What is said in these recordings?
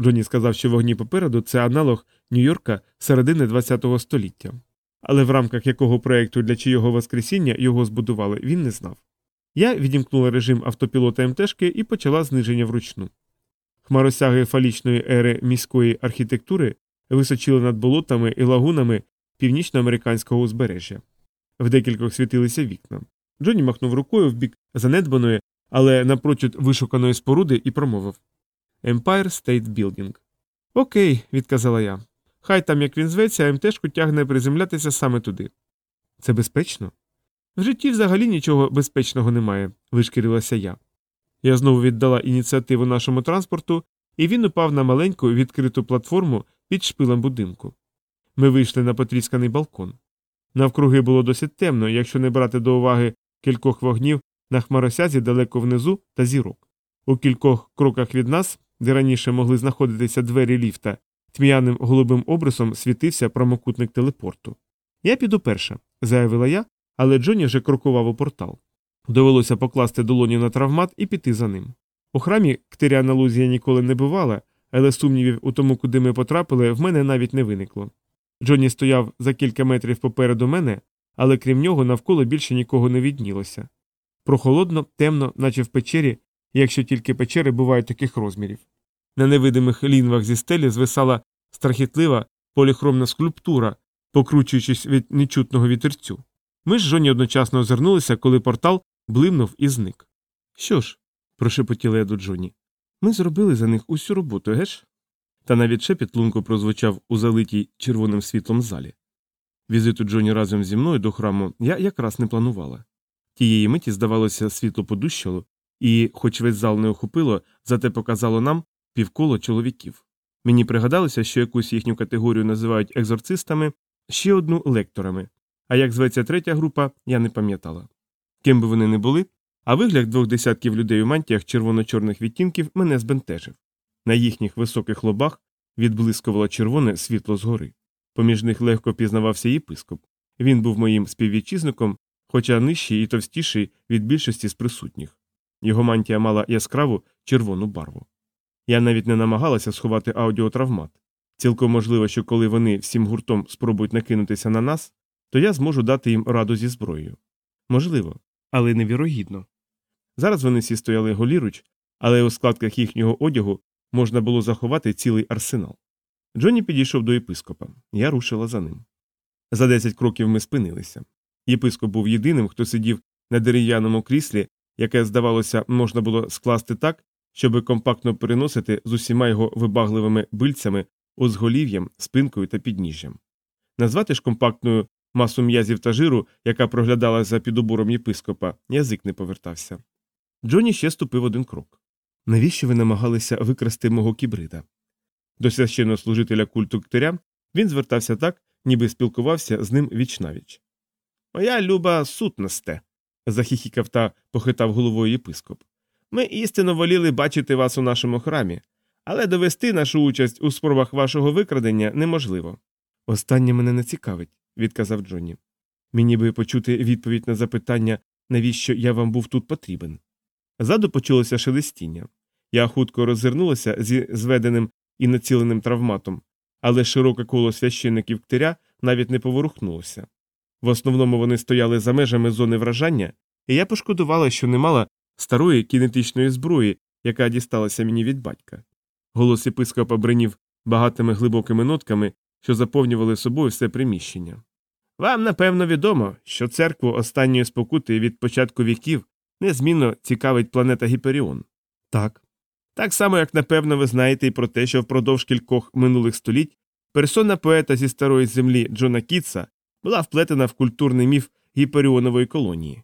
Джонні сказав, що вогні попереду це аналог Нью-Йорка середини ХХ століття. Але в рамках якого проєкту для чийого воскресіння його збудували, він не знав. Я відімкнула режим автопілота МТшки і почала зниження вручну. Хмаросяги фалічної ери міської архітектури височили над болотами і лагунами північноамериканського узбережжя. В декількох світилися вікна. Джонні махнув рукою в бік занедбаної, але напрочуд вишуканої споруди і промовив Empire State Building. Окей, відказала я. Хай там як він зветься, МТшку тягне приземлятися саме туди. Це безпечно? В житті взагалі нічого безпечного немає, вишкірилася я. Я знову віддала ініціативу нашому транспорту, і він упав на маленьку відкриту платформу під шпилем будинку. Ми вийшли на потрісканий балкон. Навкруги було досить темно, якщо не брати до уваги кількох вогнів на хмаросязі далеко внизу та зірок. У кількох кроках від нас, де раніше могли знаходитися двері ліфта, тьмяним голубим обрисом світився прямокутник телепорту. Я піду перша, заявила я, але Джонні вже крокував у портал. Довелося покласти долоні на травмат і піти за ним. У храмі Ктиріана Лузія ніколи не бувала, але сумнівів у тому, куди ми потрапили, в мене навіть не виникло. Джонні стояв за кілька метрів попереду мене, але крім нього навколо більше нікого не віднілося. Прохолодно, темно, наче в печері, якщо тільки печери бувають таких розмірів. На невидимих лінвах зі стелі звисала страхітлива поліхромна скульптура, покручуючись від нечутного вітерцю. Ми ж жоні одночасно озирнулися, коли портал блимнув і зник. Що ж, прошепотіла я до Джоні, ми зробили за них усю роботу, геш? Та навіть шепіт лунко прозвучав у залитій червоним світлом залі. Візиту Джоні разом зі мною до храму я якраз не планувала. Тієї миті, здавалося, світло подущало, і, хоч весь зал не охопило, зате показало нам півколо чоловіків. Мені пригадалося, що якусь їхню категорію називають екзорцистами, ще одну лекторами, а як зветься третя група, я не пам'ятала. Ким би вони не були, а вигляд двох десятків людей у мантіях червоно-чорних відтінків мене збентежив. На їхніх високих лобах відблискувало червоне світло згори. Поміж них легко пізнавався єпископ. Він був моїм співвітчизником, хоча нижчий і товстіший від більшості з присутніх. Його мантія мала яскраву червону барву. Я навіть не намагалася сховати аудіотравмат. Цілком можливо, що коли вони всім гуртом спробують накинутися на нас, то я зможу дати їм раду зі зброєю. Можливо, але невірогідно. Зараз вони всі стояли голіруч, але у складках їхнього одягу можна було заховати цілий арсенал. Джонні підійшов до єпископа, я рушила за ним. За десять кроків ми спинилися. Єпископ був єдиним, хто сидів на дерев'яному кріслі, яке, здавалося, можна було скласти так, щоби компактно переносити з усіма його вибагливими бильцями, узголів'ям, спинкою та підніжжям. Назвати ж компактною масу м'язів та жиру, яка проглядала за підобором єпископа, язик не повертався. Джонні ще ступив один крок. Навіщо ви намагалися викрасти мого кібрида? До священнослужителя культу ктиря він звертався так, ніби спілкувався з ним вічнавіч. Моя люба сутносте. Захіхікав та похитав головою єпископ. Ми істинно воліли бачити вас у нашому храмі, але довести нашу участь у спробах вашого викрадення неможливо. Останнє мене не цікавить, відказав Джонні. Мені би почути відповідь на запитання, навіщо я вам був тут потрібен. Ззаду почулося шелестіння. Я хутко роззирнулася зі зведеним і націленим травматом, але широке коло священників ктиря навіть не поворухнулося. В основному вони стояли за межами зони вражання, і я пошкодувала, що не мала старої кінетичної зброї, яка дісталася мені від батька. Голос єпископа бринів багатими глибокими нотками, що заповнювали собою все приміщення. Вам, напевно, відомо, що церкву останньої спокути від початку віків незмінно цікавить планета Гіперіон. Так. Так само, як напевно, ви знаєте і про те, що впродовж кількох минулих століть персона поета зі старої землі Джона Кітса була вплетена в культурний міф гіперіонової колонії.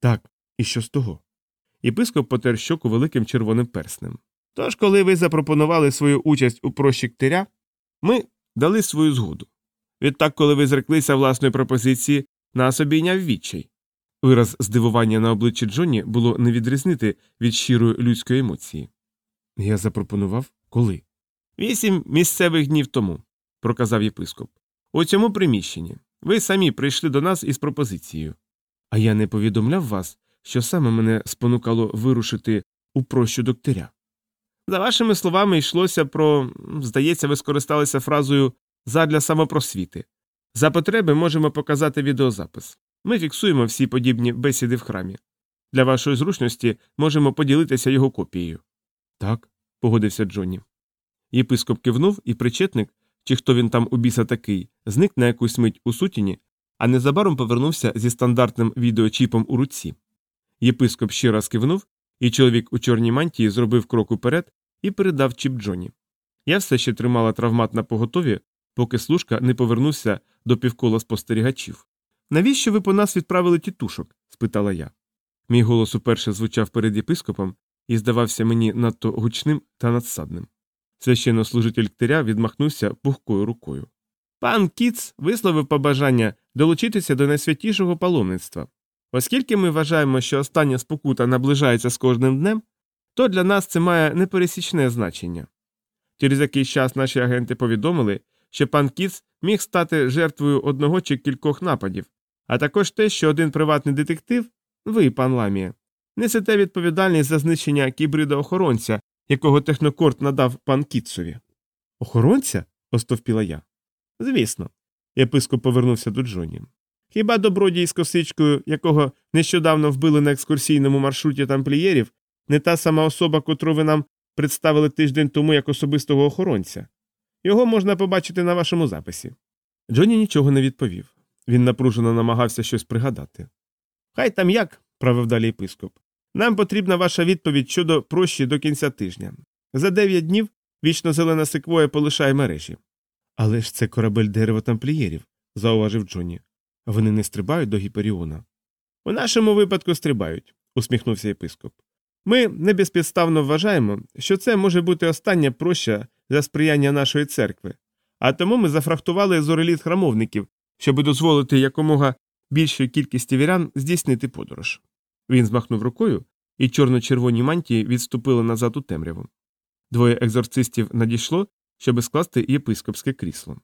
Так, і що з того? Єпископ потер щоку великим червоним перснем. Тож, коли ви запропонували свою участь у прощіктиря, ми дали свою згоду. Відтак, коли ви зреклися власної пропозиції, нас обійняв відчай. Вираз здивування на обличчі Джонні було не відрізнити від щирої людської емоції. Я запропонував коли? Вісім місцевих днів тому, проказав єпископ. У цьому приміщенні. Ви самі прийшли до нас із пропозицією. А я не повідомляв вас, що саме мене спонукало вирушити у прощу доктиря. За вашими словами, йшлося про, здається, ви скористалися фразою задля самопросвіти. За потреби можемо показати відеозапис. Ми фіксуємо всі подібні бесіди в храмі. Для вашої зручності можемо поділитися його копією. Так, погодився Джонні. Єпископ кивнув, і причетник, чи хто він там у біса такий, зник на якусь мить у сутіні, а незабаром повернувся зі стандартним відеочіпом у руці. Єпископ ще раз кивнув, і чоловік у чорній мантії зробив крок уперед і передав чіп Джоні. Я все ще тримала травмат на поготові, поки служка не повернувся до півкола спостерігачів. Навіщо ви по нас відправили тітушок? спитала я. Мій голос уперше звучав перед єпископом і здавався мені надто гучним та надсадним. Священнослужитель ктиря відмахнувся пухкою рукою. Пан Кіц висловив побажання долучитися до найсвятішого паломництва. Оскільки ми вважаємо, що остання спокута наближається з кожним днем, то для нас це має непересічне значення. Через якийсь час наші агенти повідомили, що пан Кіц міг стати жертвою одного чи кількох нападів, а також те, що один приватний детектив, ви, пан Ламія, несете відповідальність за знищення кібрида охоронця, якого технокорт надав пан Кітсові. Охоронця? остовпіла я. Звісно. Єпископ повернувся до Джоні. Хіба добродій з косичкою, якого нещодавно вбили на екскурсійному маршруті тамплієрів, не та сама особа, котру ви нам представили тиждень тому як особистого охоронця? Його можна побачити на вашому записі. Джоні нічого не відповів. Він напружено намагався щось пригадати. Хай там як, правив далі єпископ. Нам потрібна ваша відповідь щодо прощі до кінця тижня. За дев'ять днів вічно зелена секвоя полишає мережі. Але ж це корабель дерева тамплієрів, зауважив Джонні. Вони не стрибають до Гіперіона. У нашому випадку стрибають, усміхнувся єпископ. Ми не безпідставно вважаємо, що це може бути остання проща за сприяння нашої церкви, а тому ми зафрахтували зореліт храмовників, щоб дозволити якомога більшій кількості вірян здійснити подорож. Він змахнув рукою, і чорно-червоні мантії відступили назад у темряву. Двоє екзорцистів надійшло, щоби скласти єпископське крісло.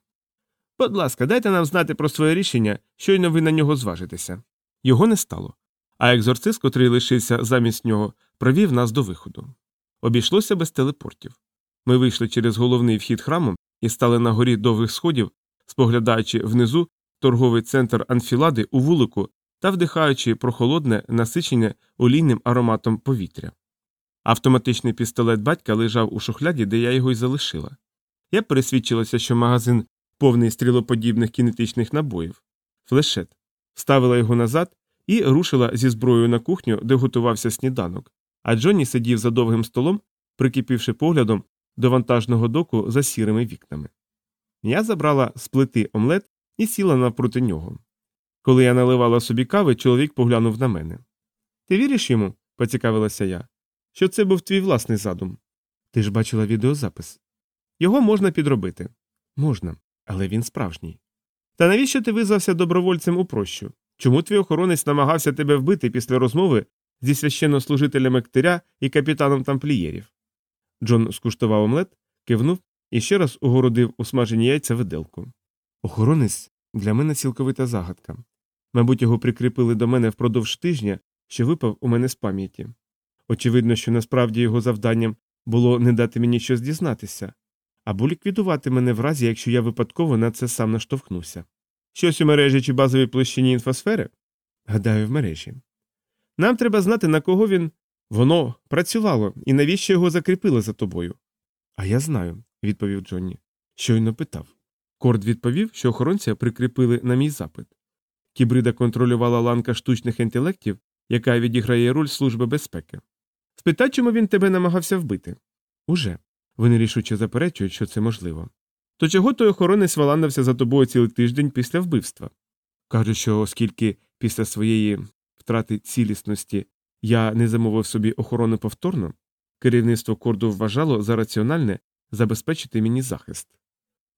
Будь ласка, дайте нам знати про своє рішення, щойно ви на нього зважитеся. Його не стало. А екзорцист, котрий лишився замість нього, провів нас до виходу. Обійшлося без телепортів. Ми вийшли через головний вхід храму і стали на горі довгих сходів, споглядаючи внизу торговий центр анфілади у вулику та вдихаючи прохолодне насичене олійним ароматом повітря. Автоматичний пістолет батька лежав у шухляді, де я його й залишила. Я пересвідчилася, що магазин повний стрілоподібних кінетичних набоїв, флешет, вставила його назад і рушила зі зброєю на кухню, де готувався сніданок, а Джонні сидів за довгим столом, прикипівши поглядом до вантажного доку за сірими вікнами. Я забрала з плити омлет і сіла навпроти нього. Коли я наливала собі кави, чоловік поглянув на мене. Ти віриш йому? поцікавилася я. Що це був твій власний задум? Ти ж бачила відеозапис. Його можна підробити. Можна, але він справжній. Та навіщо ти визвався добровольцем у прощу? Чому твій охоронець намагався тебе вбити після розмови зі священнослужителем ектиря і капітаном тамплієрів? Джон скуштував омлет, кивнув і ще раз угородив усмажені яйця виделку. Охоронець для мене цілковита загадка. Мабуть, його прикріпили до мене впродовж тижня, що випав у мене з пам'яті. Очевидно, що насправді його завданням було не дати мені щось дізнатися, або ліквідувати мене в разі, якщо я випадково на це сам наштовхнуся. Щось у мережі чи базовій площині інфосфери? Гадаю, в мережі. Нам треба знати, на кого він. Воно працювало і навіщо його закріпили за тобою. А я знаю, відповів Джонні. Щойно питав. Корд відповів, що охоронця прикріпили на мій запит. Кібрида контролювала ланка штучних інтелектів, яка відіграє роль Служби безпеки. Спитай, чому він тебе намагався вбити. Уже. Вони рішуче заперечують, що це можливо. То чого той охоронець валандався за тобою цілий тиждень після вбивства? Кажуть, що оскільки після своєї втрати цілісності я не замовив собі охорону повторно, керівництво корду вважало за раціональне забезпечити мені захист.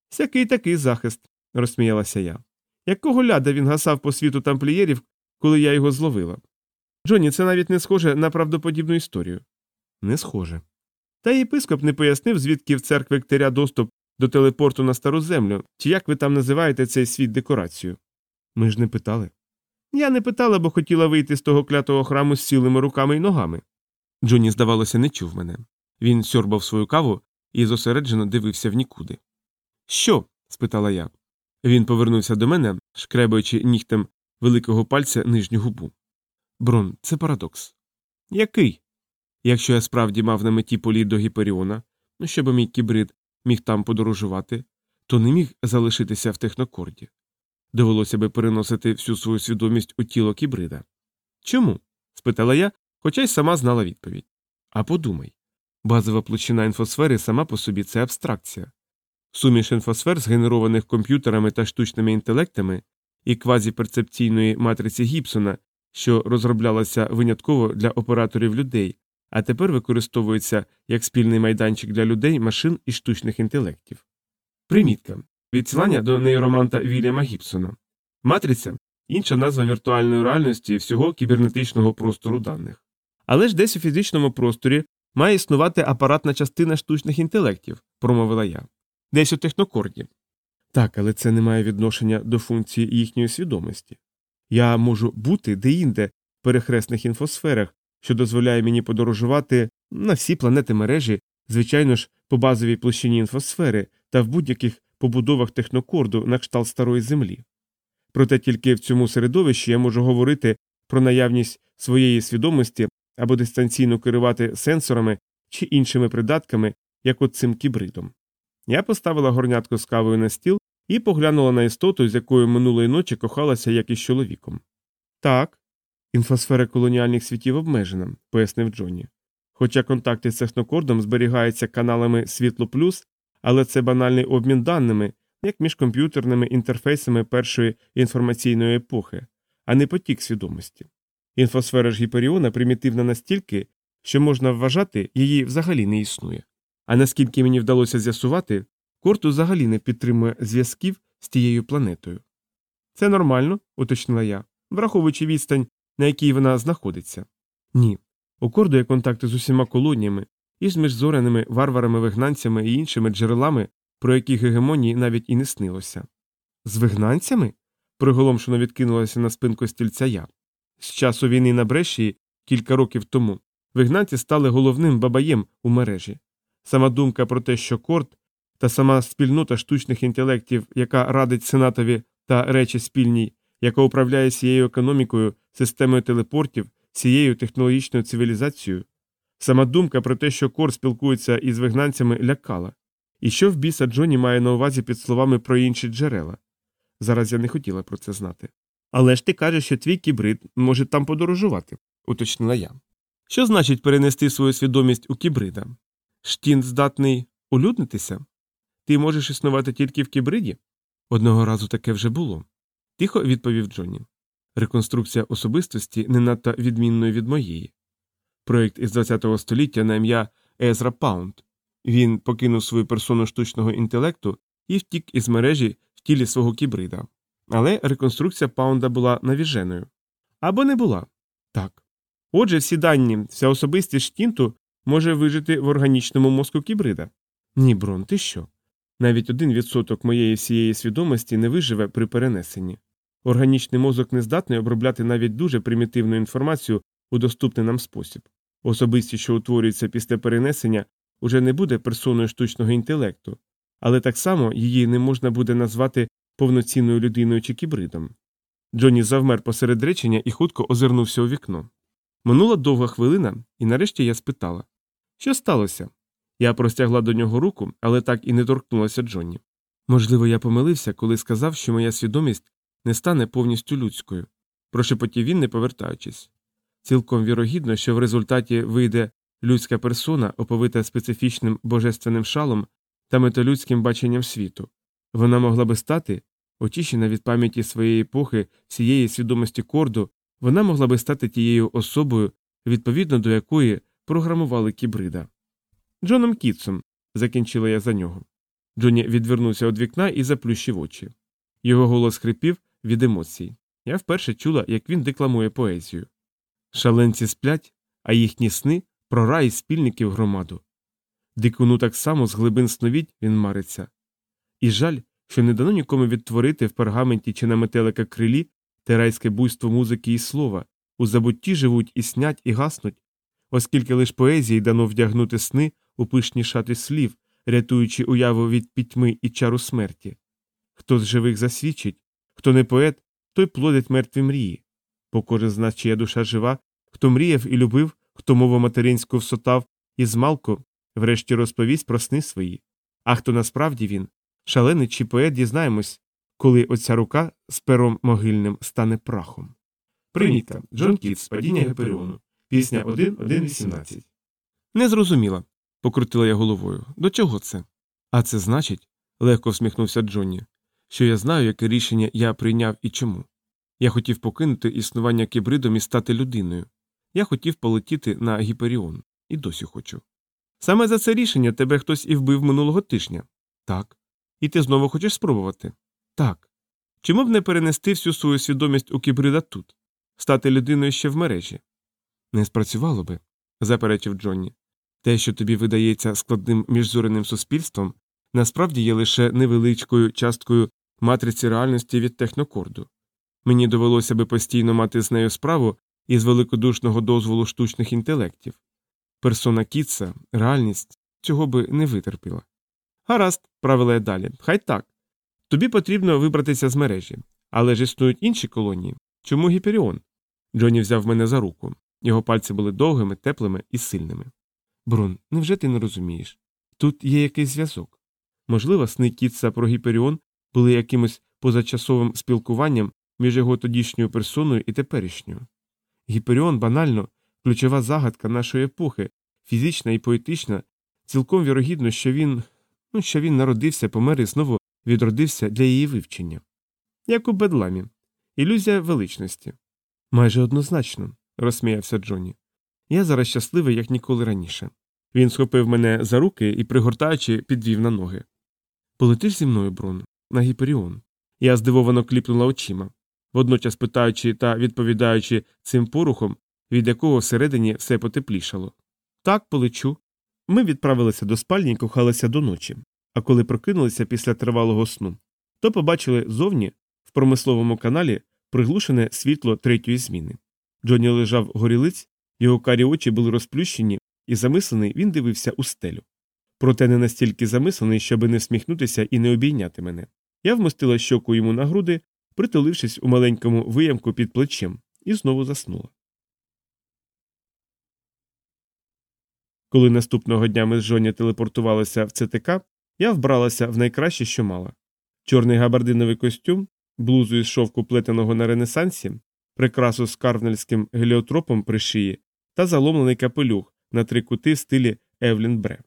Сякий такий захист, розсміялася я. Якого ляда він гасав по світу тамплієрів, коли я його зловила? Джонні, це навіть не схоже на правдоподібну історію. Не схоже. Та єпископ не пояснив, звідки в церкви Ктеря доступ до телепорту на стару землю, чи як ви там називаєте цей світ декорацію. Ми ж не питали. Я не питала, бо хотіла вийти з того клятого храму з цілими руками й ногами. Джонні, здавалося, не чув мене. Він сьорбав свою каву і зосереджено дивився в нікуди. Що? спитала я. Він повернувся до мене, шкребаючи нігтем великого пальця нижню губу. Брон, це парадокс. Який? Якщо я справді мав на меті політ до Гіперіона, ну щоб мій кібрид міг там подорожувати, то не міг залишитися в технокорді. Довелося би переносити всю свою свідомість у тіло кібрида. Чому? спитала я, хоча й сама знала відповідь. А подумай базова площина інфосфери сама по собі це абстракція. Суміш інфосфер, згенерованих комп'ютерами та штучними інтелектами, і квазіперцепційної матриці Гібсона, що розроблялася винятково для операторів людей, а тепер використовується як спільний майданчик для людей, машин і штучних інтелектів. Примітка відсилання до нейроманта Вільяма Гібсона. Матриця інша назва віртуальної реальності всього кібернетичного простору даних. Але ж десь у фізичному просторі має існувати апаратна частина штучних інтелектів, промовила я. Десь у технокорді. Так, але це не має відношення до функції їхньої свідомості. Я можу бути деінде в перехресних інфосферах, що дозволяє мені подорожувати на всі планети мережі, звичайно ж, по базовій площині інфосфери та в будь-яких побудовах технокорду на кшталт старої землі. Проте тільки в цьому середовищі я можу говорити про наявність своєї свідомості або дистанційно керувати сенсорами чи іншими придатками, як от цим кібридом. Я поставила горнятку з кавою на стіл і поглянула на істоту, з якою минулої ночі кохалася як із чоловіком. Так, інфосфера колоніальних світів обмежена, пояснив Джонні. Хоча контакти з технокордом зберігаються каналами світло плюс, але це банальний обмін даними, як між комп'ютерними інтерфейсами першої інформаційної епохи, а не потік свідомості. Інфосфера ж Гіперіона примітивна настільки, що можна вважати, її взагалі не існує. А наскільки мені вдалося з'ясувати, Корт взагалі не підтримує зв'язків з тією планетою. Це нормально, уточнила я, враховуючи відстань, на якій вона знаходиться. Ні. У Корду є контакти з усіма колоніями і з міжзоряними варварами вигнанцями і іншими джерелами, про які гегемонії навіть і не снилося. З вигнанцями? приголомшено відкинулася на спинку стільця я. З часу війни на Брешії, кілька років тому, вигнанці стали головним бабаєм у мережі. Сама думка про те, що Корт та сама спільнота штучних інтелектів, яка радить сенатові та речі спільній, яка управляє цією економікою, системою телепортів, цією технологічною цивілізацією, сама думка про те, що Кор спілкується із вигнанцями, лякала. І що в біса Джоні має на увазі під словами про інші джерела? Зараз я не хотіла про це знати. Але ж ти кажеш, що твій кібрид може там подорожувати, уточнила я. Що значить перенести свою свідомість у кібрида? Штін здатний улюднитися? Ти можеш існувати тільки в кібриді? Одного разу таке вже було. Тихо відповів Джонні. Реконструкція особистості не надто відмінною від моєї. Проєкт із ХХ століття на ім'я Езра Паунд. Він покинув свою персону штучного інтелекту і втік із мережі в тілі свого кібрида. Але реконструкція паунда була навіженою. Або не була. Так. Отже, всі дані, вся особистість штінту може вижити в органічному мозку кібрида. Ні, Брон, ти що? Навіть один відсоток моєї всієї свідомості не виживе при перенесенні. Органічний мозок не здатний обробляти навіть дуже примітивну інформацію у доступний нам спосіб. Особистість, що утворюється після перенесення, уже не буде персоною штучного інтелекту, але так само її не можна буде назвати повноцінною людиною чи кібридом. Джонні завмер посеред речення і хутко озирнувся у вікно. Минула довга хвилина, і нарешті я спитала Що сталося? Я простягла до нього руку, але так і не торкнулася Джонні. Можливо, я помилився, коли сказав, що моя свідомість не стане повністю людською, прошепотів він, не повертаючись. Цілком вірогідно, що в результаті вийде людська персона, оповита специфічним божественним шалом та металюдським баченням світу. Вона могла би стати, очищена від пам'яті своєї епохи, всієї свідомості корду, вона могла би стати тією особою, відповідно до якої програмували кібрида. Джоном Кітсом, закінчила я за нього. Джонні відвернувся від вікна і заплющив очі. Його голос хрипів від емоцій. Я вперше чула, як він декламує поезію. Шаленці сплять, а їхні сни про рай спільників громаду. Дикуну так само з глибин сновідь він мариться. І жаль, що не дано нікому відтворити в пергаменті чи на метелика крилі те райське буйство музики і слова, у забутті живуть і снять, і гаснуть, оскільки лиш поезії дано вдягнути сни у пишні шати слів, рятуючи уяву від пітьми і чару смерті. Хто з живих засвідчить, хто не поет, той плодить мертві мрії. Бо кожен з нас, чия душа жива, хто мріяв і любив, хто мову материнську всотав і змалку, врешті розповість про сни свої. А хто насправді він, шалений чи поет, дізнаємось, коли оця рука з пером могильним стане прахом. Приміта. Джон Кітс. Падіння Гіперіону. Пісня 1.1.18. Не зрозуміла, покрутила я головою. До чого це? А це значить, легко всміхнувся Джонні, що я знаю, яке рішення я прийняв і чому. Я хотів покинути існування кібридом і стати людиною. Я хотів полетіти на Гіперіон. І досі хочу. Саме за це рішення тебе хтось і вбив минулого тижня. Так. І ти знову хочеш спробувати? Так. Чому б не перенести всю свою свідомість у кібрида тут, стати людиною ще в мережі? Не спрацювало би, заперечив Джонні. Те, що тобі видається складним міжзоряним суспільством, насправді є лише невеличкою часткою матриці реальності від технокорду. Мені довелося би постійно мати з нею справу із великодушного дозволу штучних інтелектів. Персона Кітса, реальність цього би не витерпіла. Гаразд, правила я далі. Хай так. Тобі потрібно вибратися з мережі. Але ж існують інші колонії. Чому Гіперіон? Джонні взяв мене за руку. Його пальці були довгими, теплими і сильними. Брун, невже ти не розумієш? Тут є якийсь зв'язок. Можливо, сни Кітса про Гіперіон були якимось позачасовим спілкуванням між його тодішньою персоною і теперішньою. Гіперіон банально ключова загадка нашої епохи, фізична і поетична, цілком вірогідно, що він ну, що він народився, помер і знову відродився для її вивчення. Як у бедламі, ілюзія величності. Майже однозначно, розсміявся Джонні. Я зараз щасливий, як ніколи раніше. Він схопив мене за руки і, пригортаючи, підвів на ноги. Полетиш зі мною, Брон, на Гіперіон. Я здивовано кліпнула очима, водночас питаючи та відповідаючи цим порухом, від якого всередині все потеплішало. Так, полечу. Ми відправилися до спальні і кохалися до ночі, а коли прокинулися після тривалого сну, то побачили зовні в промисловому каналі приглушене світло третьої зміни. Джонні лежав горілиць, його карі очі були розплющені, і замислений він дивився у стелю. Проте не настільки замислений, щоби не всміхнутися і не обійняти мене. Я вмостила щоку йому на груди, притулившись у маленькому виямку під плечем, і знову заснула. Коли наступного дня ми з Жоні телепортувалися в ЦТК, я вбралася в найкраще, що мала. Чорний габардиновий костюм, блузу із шовку плетеного на ренесансі, прикрасу з карвнельським геліотропом при шиї та заломлений капелюх на три кути в стилі Евлін Бре.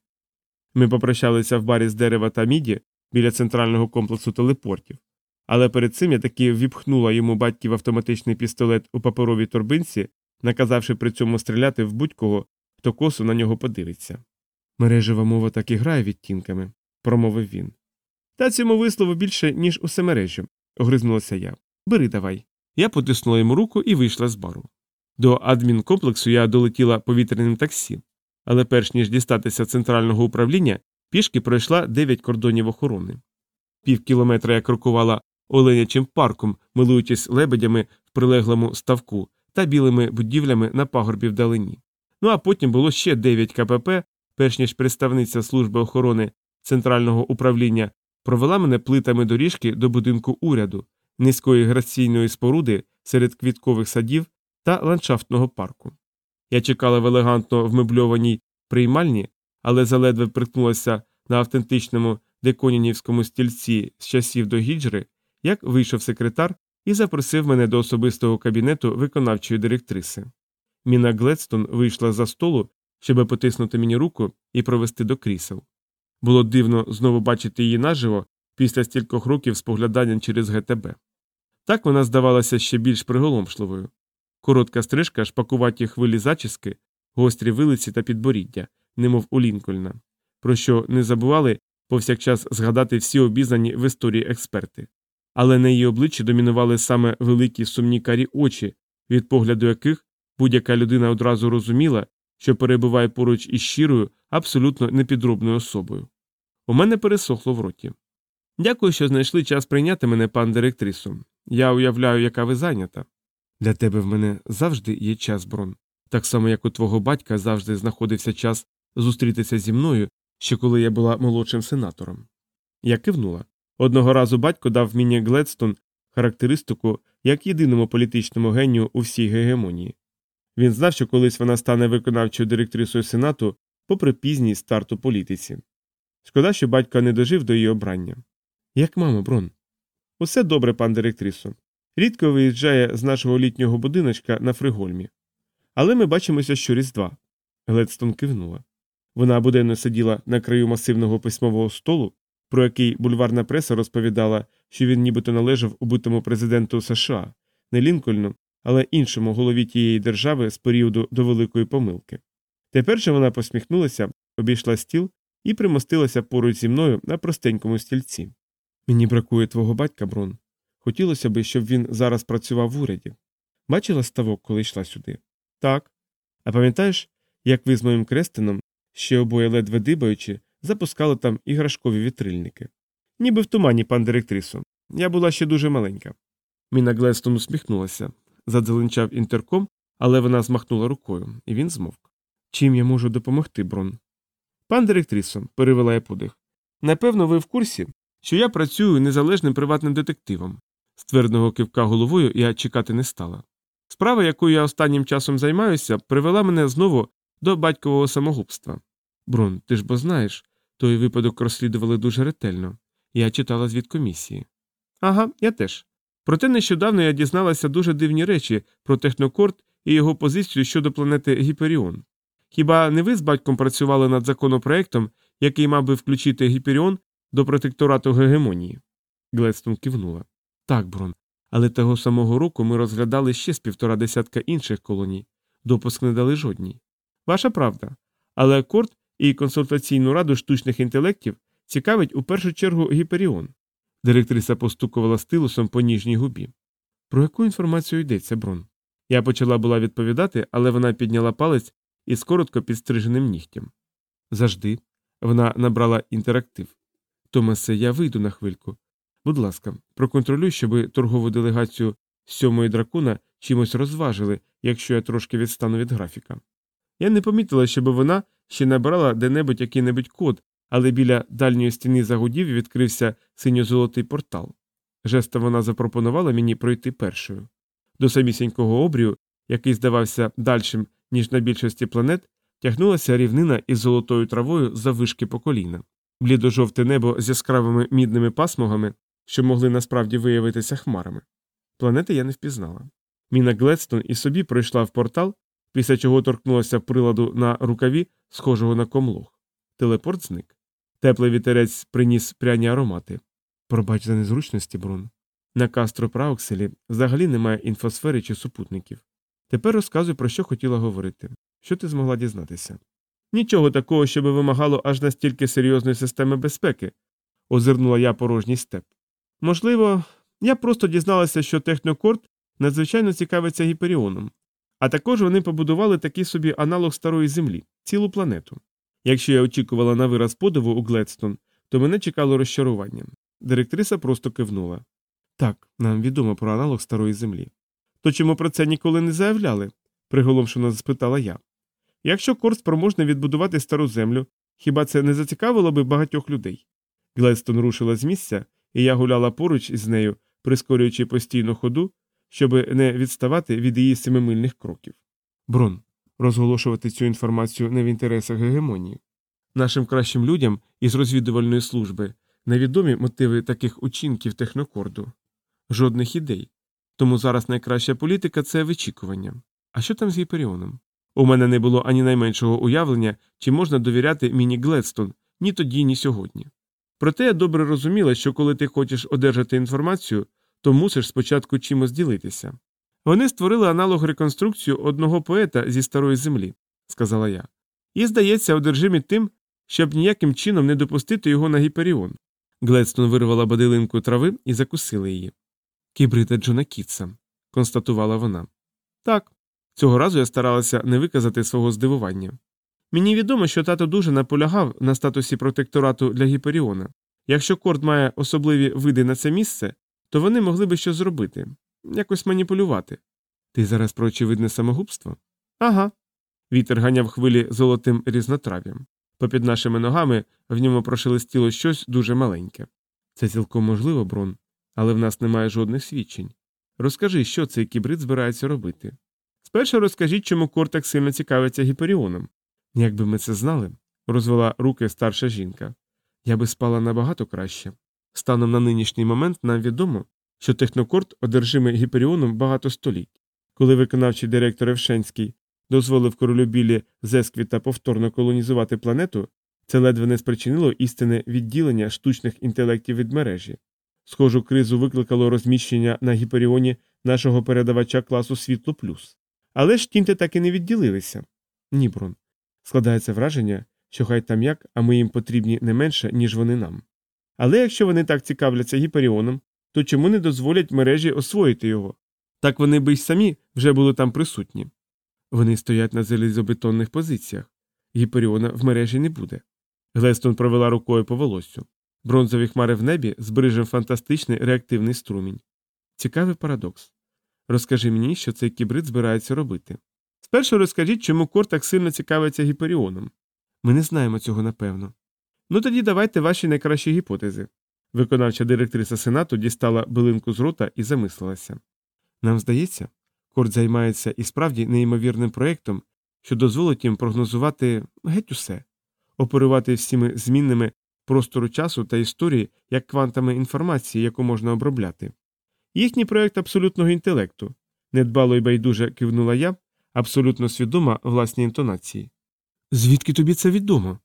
Ми попрощалися в барі з дерева та міді біля центрального комплексу телепортів, але перед цим я таки віпхнула йому батьків автоматичний пістолет у паперовій торбинці, наказавши при цьому стріляти в будь-кого, хто косо на нього подивиться. Мережева мова так і грає відтінками, промовив він. Та цьому вислову більше, ніж усе мережю, огризнулася я. Бери давай. Я потиснула йому руку і вийшла з бару. До адмінкомплексу я долетіла повітряним таксі, але перш ніж дістатися центрального управління, пішки пройшла дев'ять кордонів охорони. Пів кілометра я крокувала оленячим парком, милуючись лебедями в прилеглому ставку та білими будівлями на пагорбі вдалині. Ну а потім було ще 9 КПП, перш ніж представниця служби охорони центрального управління провела мене плитами доріжки до будинку уряду, низької граційної споруди серед квіткових садів та ландшафтного парку. Я чекала в елегантно вмебльованій приймальні, але заледве приткнулася на автентичному деконінівському стільці з часів до гіджри, як вийшов секретар і запросив мене до особистого кабінету виконавчої директриси. Міна Гледстон вийшла за столу, щоб потиснути мені руку і провести до крісел. Було дивно знову бачити її наживо після стількох років споглядання через ГТБ. Так вона здавалася ще більш приголомшливою. Коротка стрижка, шпакуваті хвилі зачіски, гострі вилиці та підборіддя, немов у Лінкольна, про що не забували повсякчас згадати всі обізнані в історії експерти. Але на її обличчі домінували саме великі сумні карі очі, від погляду яких будь-яка людина одразу розуміла, що перебуває поруч із щирою, абсолютно непідробною особою. У мене пересохло в роті. Дякую, що знайшли час прийняти мене, пан директрису. Я уявляю, яка ви зайнята. Для тебе в мене завжди є час, Брон. Так само, як у твого батька завжди знаходився час зустрітися зі мною, ще коли я була молодшим сенатором. Я кивнула. Одного разу батько дав мені Гледстон характеристику як єдиному політичному генію у всій гегемонії. Він знав, що колись вона стане виконавчою директрисою сенату, попри пізній старт у політиці. Шкода, що батько не дожив до її обрання. Як мама, Брон? Усе добре, пан директрисо. Рідко виїжджає з нашого літнього будиночка на Фригольмі. Але ми бачимося щоріздва. Гледстон кивнула. Вона буденно сиділа на краю масивного письмового столу, про який бульварна преса розповідала, що він нібито належав убитому президенту США, не Лінкольну, але іншому голові тієї держави з періоду до великої помилки. Тепер же вона посміхнулася, обійшла стіл і примостилася поруч зі мною на простенькому стільці. Мені бракує твого батька, Брон. Хотілося б, щоб він зараз працював в уряді. Бачила ставок, коли йшла сюди? Так. А пам'ятаєш, як ви з моїм крестином, ще обоє ледве дибаючи, запускали там іграшкові вітрильники? Ніби в тумані, пан директрисо. Я була ще дуже маленька. Міна Глестон усміхнулася, задзеленчав інтерком, але вона змахнула рукою, і він змовк. Чим я можу допомогти, Брон? Пан директрисо, перевела я подих. Напевно, ви в курсі, що я працюю незалежним приватним детективом. З твердого кивка головою я чекати не стала. Справа, якою я останнім часом займаюся, привела мене знову до батькового самогубства. Брон, ти ж бо знаєш, той випадок розслідували дуже ретельно. Я читала звіт комісії. Ага, я теж. Проте нещодавно я дізналася дуже дивні речі про технокорт і його позицію щодо планети Гіперіон. Хіба не ви з батьком працювали над законопроектом, який мав би включити Гіперіон до протекторату гегемонії? Гледстон кивнула. Так, Брон, але того самого року ми розглядали ще з півтора десятка інших колоній, допуск не дали жодній. Ваша правда. Але акорд і консультаційну раду штучних інтелектів цікавить у першу чергу Гіперіон. Директриса постукувала стилусом по ніжній губі. Про яку інформацію йдеться, Брон? Я почала була відповідати, але вона підняла палець із коротко підстриженим нігтем. Завжди. Вона набрала інтерактив. Томасе, я вийду на хвильку. Будь ласка, проконтролюй, щоби торгову делегацію сьомої дракона чимось розважили, якщо я трошки відстану від графіка. Я не помітила, щоб вона ще набрала де-небудь який-небудь код, але біля дальньої стіни загудів відкрився синьо-золотий портал. Жестом вона запропонувала мені пройти першою. До самісінького обрію, який здавався дальшим, ніж на більшості планет, тягнулася рівнина із золотою травою за вишки по коліна. Блідо-жовте небо з яскравими мідними пасмугами, що могли насправді виявитися хмарами. Планети я не впізнала. Міна Гледстон і собі пройшла в портал, після чого торкнулася приладу на рукаві, схожого на комлог. Телепорт зник. Теплий вітерець приніс пряні аромати. Пробач за незручності, Брун. На Кастро Праукселі взагалі немає інфосфери чи супутників. Тепер розказуй, про що хотіла говорити. Що ти змогла дізнатися? Нічого такого, що би вимагало аж настільки серйозної системи безпеки, озирнула я порожній степ. Можливо, я просто дізналася, що технокорт надзвичайно цікавиться гіперіоном, а також вони побудували такий собі аналог старої землі, цілу планету. Якщо я очікувала на вираз подиву у Гледстон, то мене чекало розчарування. Директриса просто кивнула. Так, нам відомо про аналог старої землі. То чому про це ніколи не заявляли? приголомшено спитала я. Якщо Корт спроможний відбудувати стару землю, хіба це не зацікавило би багатьох людей? Гледстон рушила з місця, і я гуляла поруч із нею, прискорюючи постійну ходу, щоб не відставати від її семимильних кроків. Брон, розголошувати цю інформацію не в інтересах гегемонії. Нашим кращим людям із розвідувальної служби невідомі мотиви таких учинків технокорду, жодних ідей. Тому зараз найкраща політика це вичікування. А що там з гіперіоном? У мене не було ані найменшого уявлення, чи можна довіряти міні Гледстон ні тоді, ні сьогодні. Проте я добре розуміла, що коли ти хочеш одержати інформацію, то мусиш спочатку чимось ділитися. Вони створили аналог реконструкцію одного поета зі старої землі, сказала я, і, здається, одержимі тим, щоб ніяким чином не допустити його на гіперіон. Гледстон вирвала бадилинку трави і закусила її. Кібрита Джона Кітса, констатувала вона. Так, цього разу я старалася не виказати свого здивування. Мені відомо, що тато дуже наполягав на статусі протекторату для гіперіона. Якщо Корд має особливі види на це місце, то вони могли би щось зробити, якось маніпулювати. Ти зараз про очевидне самогубство? Ага. Вітер ганяв хвилі золотим різнотрав'ям. Попід нашими ногами в ньому прошелестіло щось дуже маленьке. Це цілком можливо, Брон, але в нас немає жодних свідчень. Розкажи, що цей кібрид збирається робити. Спершу розкажіть, чому Кортек сильно цікавиться гіперіоном. Якби ми це знали, розвела руки старша жінка. Я би спала набагато краще. Станом на нинішній момент нам відомо, що технокорт одержимий гіперіоном багато століть. Коли виконавчий директор Евшенський дозволив королю Білі Зесквіта повторно колонізувати планету, це ледве не спричинило істинне відділення штучних інтелектів від мережі. Схожу кризу викликало розміщення на гіперіоні нашого передавача класу Світло Плюс. Але ж тінти так і не відділилися. Ні, Брон. Складається враження, що хай там як, а ми їм потрібні не менше, ніж вони нам. Але якщо вони так цікавляться гіперіоном, то чому не дозволять мережі освоїти його? Так вони би й самі вже були там присутні. Вони стоять на залізобетонних позиціях. Гіперіона в мережі не буде. Глестон провела рукою по волоссю. Бронзові хмари в небі збережем фантастичний реактивний струмінь. Цікавий парадокс. Розкажи мені, що цей кібрид збирається робити. Спершу розкажіть, чому Кор так сильно цікавиться гіперіоном. Ми не знаємо цього напевно. Ну тоді давайте ваші найкращі гіпотези. Виконавча директриса сенату дістала билинку з рота і замислилася. Нам здається, Корт займається і справді неймовірним проєктом, що дозволить їм прогнозувати геть усе, оперувати всіми змінними простору часу та історії як квантами інформації, яку можна обробляти. Їхній проєкт абсолютного інтелекту, недбало й байдуже кивнула я, абсолютно свідома власній інтонації. Звідки тобі це відомо?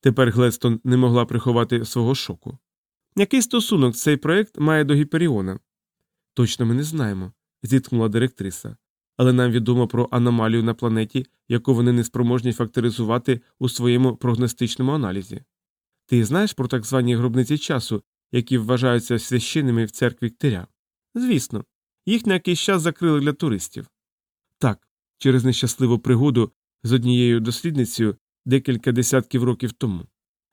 Тепер Глестон не могла приховати свого шоку. Який стосунок цей проєкт має до Гіперіона? Точно ми не знаємо, зіткнула директриса. Але нам відомо про аномалію на планеті, яку вони не спроможні факторизувати у своєму прогностичному аналізі. Ти знаєш про так звані гробниці часу, які вважаються священними в церкві Ктиря? Звісно, їх на якийсь час закрили для туристів. Так, через нещасливу пригоду з однією дослідницею декілька десятків років тому.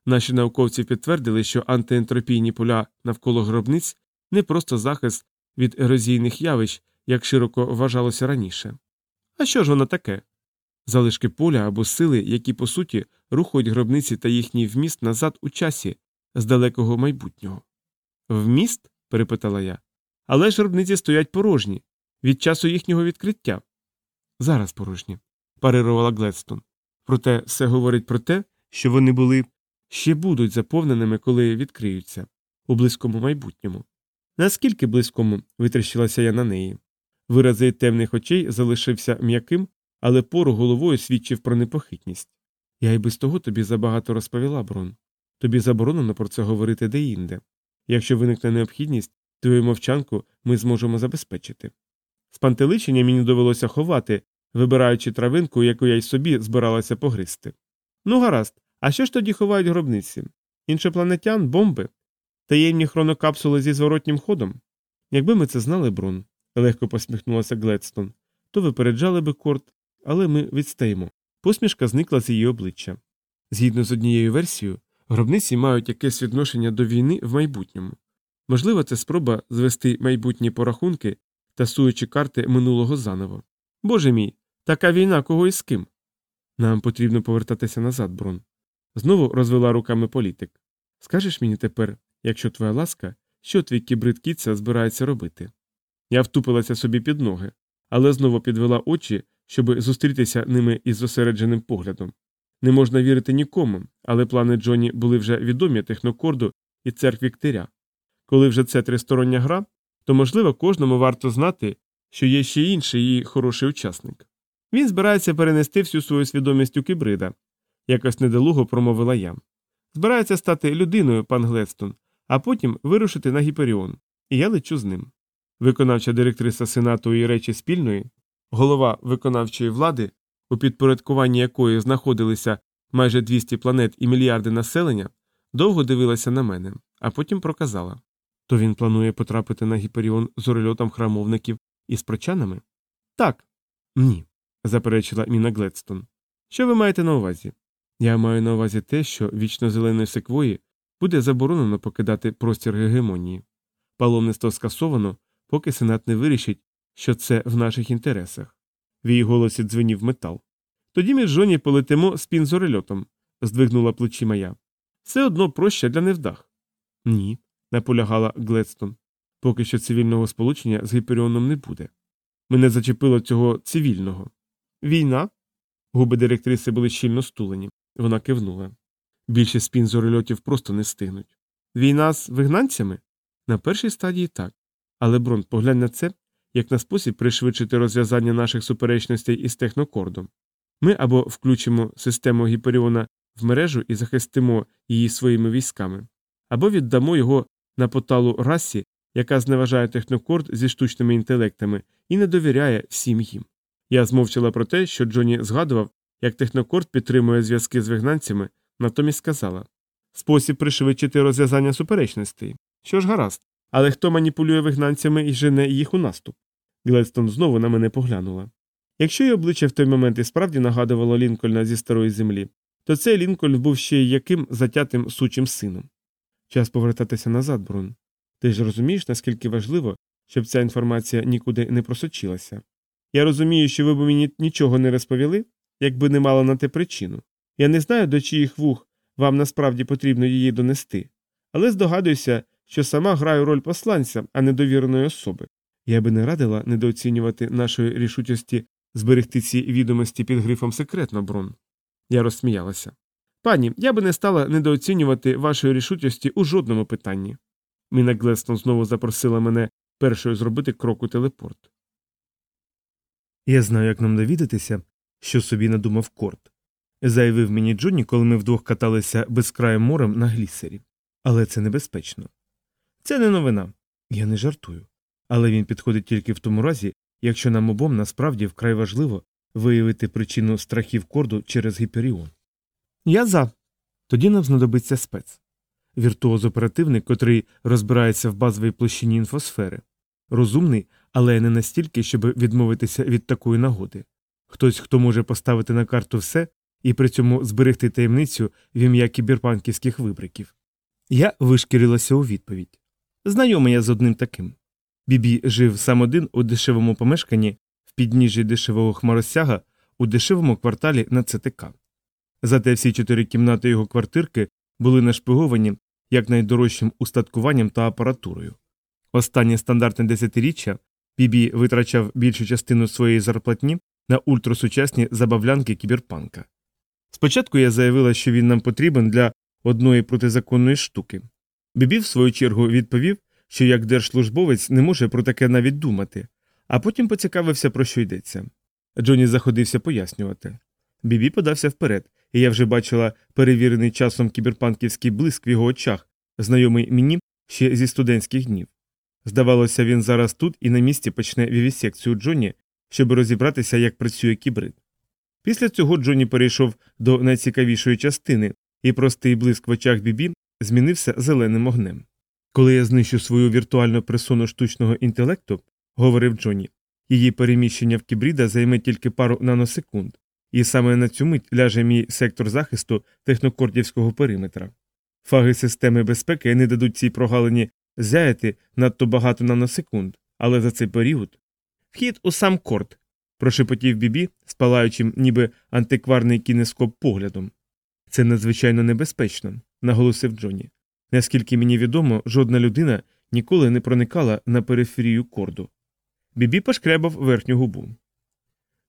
Наші науковці підтвердили, що антиентропійні поля навколо гробниць не просто захист від ерозійних явищ, як широко вважалося раніше. А що ж воно таке? Залишки поля або сили, які по суті рухають гробниці та їхній вміст назад у часі з далекого майбутнього. Вміст? перепитала я. Але ж стоять порожні від часу їхнього відкриття. Зараз порожні, парирувала Гледстон. Проте все говорить про те, що вони були ще будуть заповненими, коли відкриються, у близькому майбутньому. Наскільки близькому витріщилася я на неї. Вираз темних очей залишився м'яким, але пору головою свідчив про непохитність. Я й без того тобі забагато розповіла, Брон. Тобі заборонено про це говорити деінде. Якщо виникне необхідність, твою мовчанку ми зможемо забезпечити. Спантеличення мені довелося ховати, вибираючи травинку, яку я й собі збиралася погризти. Ну, гаразд, а що ж тоді ховають гробниці? Іншопланетян, бомби? Таємні хронокапсули зі зворотнім ходом? Якби ми це знали, Брун, легко посміхнулася Гледстон, то випереджали би корт, але ми відстаємо. Посмішка зникла з її обличчя. Згідно з однією версією, гробниці мають якесь відношення до війни в майбутньому. Можливо, це спроба звести майбутні порахунки, тасуючи карти минулого заново. Боже мій, така війна кого і з ким? Нам потрібно повертатися назад, Брон. Знову розвела руками політик. Скажеш мені тепер, якщо твоя ласка, що твій кібрид кіца збирається робити? Я втупилася собі під ноги, але знову підвела очі, щоб зустрітися ними із зосередженим поглядом. Не можна вірити нікому, але плани Джоні були вже відомі технокорду і церкві Ктиря. Коли вже це тристороння гра, то, можливо, кожному варто знати, що є ще інший її хороший учасник. Він збирається перенести всю свою свідомість у кібрида, якось недолуго промовила я. Збирається стати людиною, пан Гледстон, а потім вирушити на Гіперіон, і я лечу з ним. Виконавча директриса Сенату і речі спільної, голова виконавчої влади, у підпорядкуванні якої знаходилися майже 200 планет і мільярди населення, довго дивилася на мене, а потім проказала то він планує потрапити на Гіперіон з орельотом храмовників і з прочанами? Так. Ні, заперечила Міна Гледстон. Що ви маєте на увазі? Я маю на увазі те, що вічно зеленої секвої буде заборонено покидати простір гегемонії. Паломництво скасовано, поки сенат не вирішить, що це в наших інтересах. В її голосі дзвенів метал. Тоді ми з Джоні полетимо з спінзорельотом, здвигнула плечима я. Все одно проще для невдах. Ні, наполягала Гледстон. Поки що цивільного сполучення з гіперіоном не буде. Мене зачепило цього цивільного. Війна? Губи директриси були щільно стулені. Вона кивнула. Більше спінзорельотів просто не стигнуть. Війна з вигнанцями? На першій стадії так. Але Брон, поглянь на це, як на спосіб пришвидшити розв'язання наших суперечностей із технокордом. Ми або включимо систему Гіперіона в мережу і захистимо її своїми військами, або віддамо його на поталу расі, яка зневажає технокорд зі штучними інтелектами і не довіряє всім їм. Я змовчала про те, що Джоні згадував, як технокорд підтримує зв'язки з вигнанцями, натомість сказала спосіб пришвидшити розв'язання суперечностей. Що ж гаразд, але хто маніпулює вигнанцями і жене їх у наступ? Гледстон знову на мене поглянула. Якщо її обличчя в той момент і справді нагадувало Лінкольна зі старої землі, то цей Лінкольн був ще й яким затятим сучим сином. Час повертатися назад, Брун. Ти ж розумієш, наскільки важливо, щоб ця інформація нікуди не просочилася. Я розумію, що ви б мені нічого не розповіли, якби не мала на те причину. Я не знаю, до чиїх вух вам насправді потрібно її донести, але здогадуюся, що сама граю роль посланця, а не довіреної особи. Я би не радила недооцінювати нашої рішучості зберегти ці відомості під грифом секретно, Брон. Я розсміялася. Пані, я би не стала недооцінювати вашої рішучості у жодному питанні. Міна Глестон знову запросила мене першою зробити крок у телепорт. Я знаю, як нам довідатися, що собі надумав корт. Заявив мені Джонні, коли ми вдвох каталися безкраєм морем на глісері. Але це небезпечно. Це не новина. Я не жартую. Але він підходить тільки в тому разі, якщо нам обом насправді вкрай важливо виявити причину страхів корду через гіперіон. Я за. Тоді нам знадобиться спец. Віртуоз оперативник, котрий розбирається в базовій площині інфосфери. Розумний, але не настільки, щоб відмовитися від такої нагоди. Хтось, хто може поставити на карту все і при цьому зберегти таємницю в ім'я кіберпанківських вибриків. Я вишкірилася у відповідь. Знайомий я з одним таким. Бібі жив сам один у дешевому помешканні в підніжжі дешевого хмаросяга у дешевому кварталі на ЦТК. Зате всі чотири кімнати його квартирки були нашпиговані як найдорожчим устаткуванням та апаратурою. Останнє стандартне десятиріччя Бібі витрачав більшу частину своєї зарплатні на ультрасучасні забавлянки кіберпанка. Спочатку я заявила, що він нам потрібен для одної протизаконної штуки. Бібі, в свою чергу, відповів, що як держслужбовець не може про таке навіть думати, а потім поцікавився, про що йдеться. Джоні заходився пояснювати. Бібі подався вперед, і я вже бачила перевірений часом кіберпанківський блиск в його очах, знайомий мені ще зі студентських днів. Здавалося, він зараз тут і на місці почне вівісекцію Джоні, щоб розібратися, як працює кібрид. Після цього Джоні перейшов до найцікавішої частини, і простий блиск в очах Бібі змінився зеленим огнем. Коли я знищу свою віртуальну персону штучного інтелекту, говорив Джоні, її переміщення в кібрида займе тільки пару наносекунд, і саме на цю мить ляже мій сектор захисту технокордівського периметра. Фаги системи безпеки не дадуть цій прогалині зяяти надто багато наносекунд, але за цей період. Вхід у сам корд, прошепотів Бібі, спалаючим, ніби антикварний кінескоп поглядом. Це надзвичайно небезпечно, наголосив Джоні. Наскільки мені відомо, жодна людина ніколи не проникала на периферію корду. Бібі пошкребав верхню губу.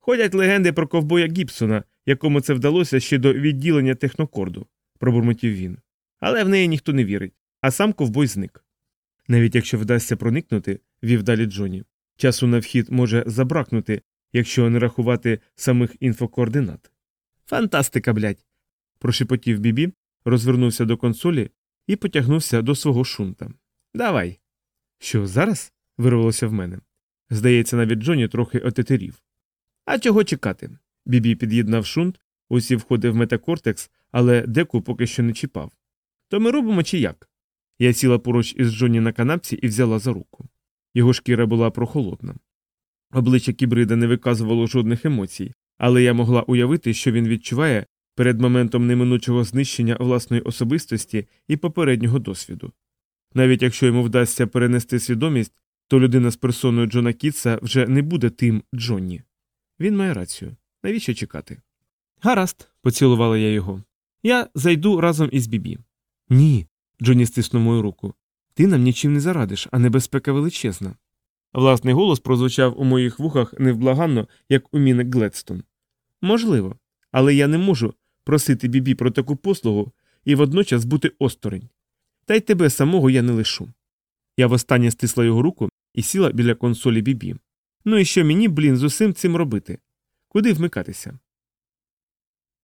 Ходять легенди про ковбоя Гібсона, якому це вдалося ще до відділення технокорду, пробурмотів він. Але в неї ніхто не вірить, а сам ковбой зник. Навіть якщо вдасться проникнути, вів далі Джоні, часу на вхід може забракнути, якщо не рахувати самих інфокоординат. Фантастика, блядь. прошепотів Бібі, розвернувся до консолі і потягнувся до свого шунта. Давай. Що, зараз? вирвалося в мене. Здається, навіть Джоні трохи отетерів. А чого чекати? Бібі під'єднав шунт, усі входив в метакортекс, але деку поки що не чіпав. То ми робимо чи як? Я сіла поруч із Джоні на канапці і взяла за руку. Його шкіра була прохолодна. Обличчя кібрида не виказувало жодних емоцій, але я могла уявити, що він відчуває перед моментом неминучого знищення власної особистості і попереднього досвіду. Навіть якщо йому вдасться перенести свідомість, то людина з персоною Джона Кітса вже не буде тим Джонні. Він має рацію. Навіщо чекати? Гаразд, поцілувала я його. Я зайду разом із Бібі. Ні. Джоні стиснув мою руку. Ти нам нічим не зарадиш, а небезпека величезна. Власний голос прозвучав у моїх вухах невблаганно, як у Міни Гледстон. Можливо, але я не можу просити Бібі про таку послугу і водночас бути осторонь. Та й тебе самого я не лишу. Я востаннє стисла його руку і сіла біля консолі Бібі. Ну і що мені, блін, з усім цим робити? Куди вмикатися?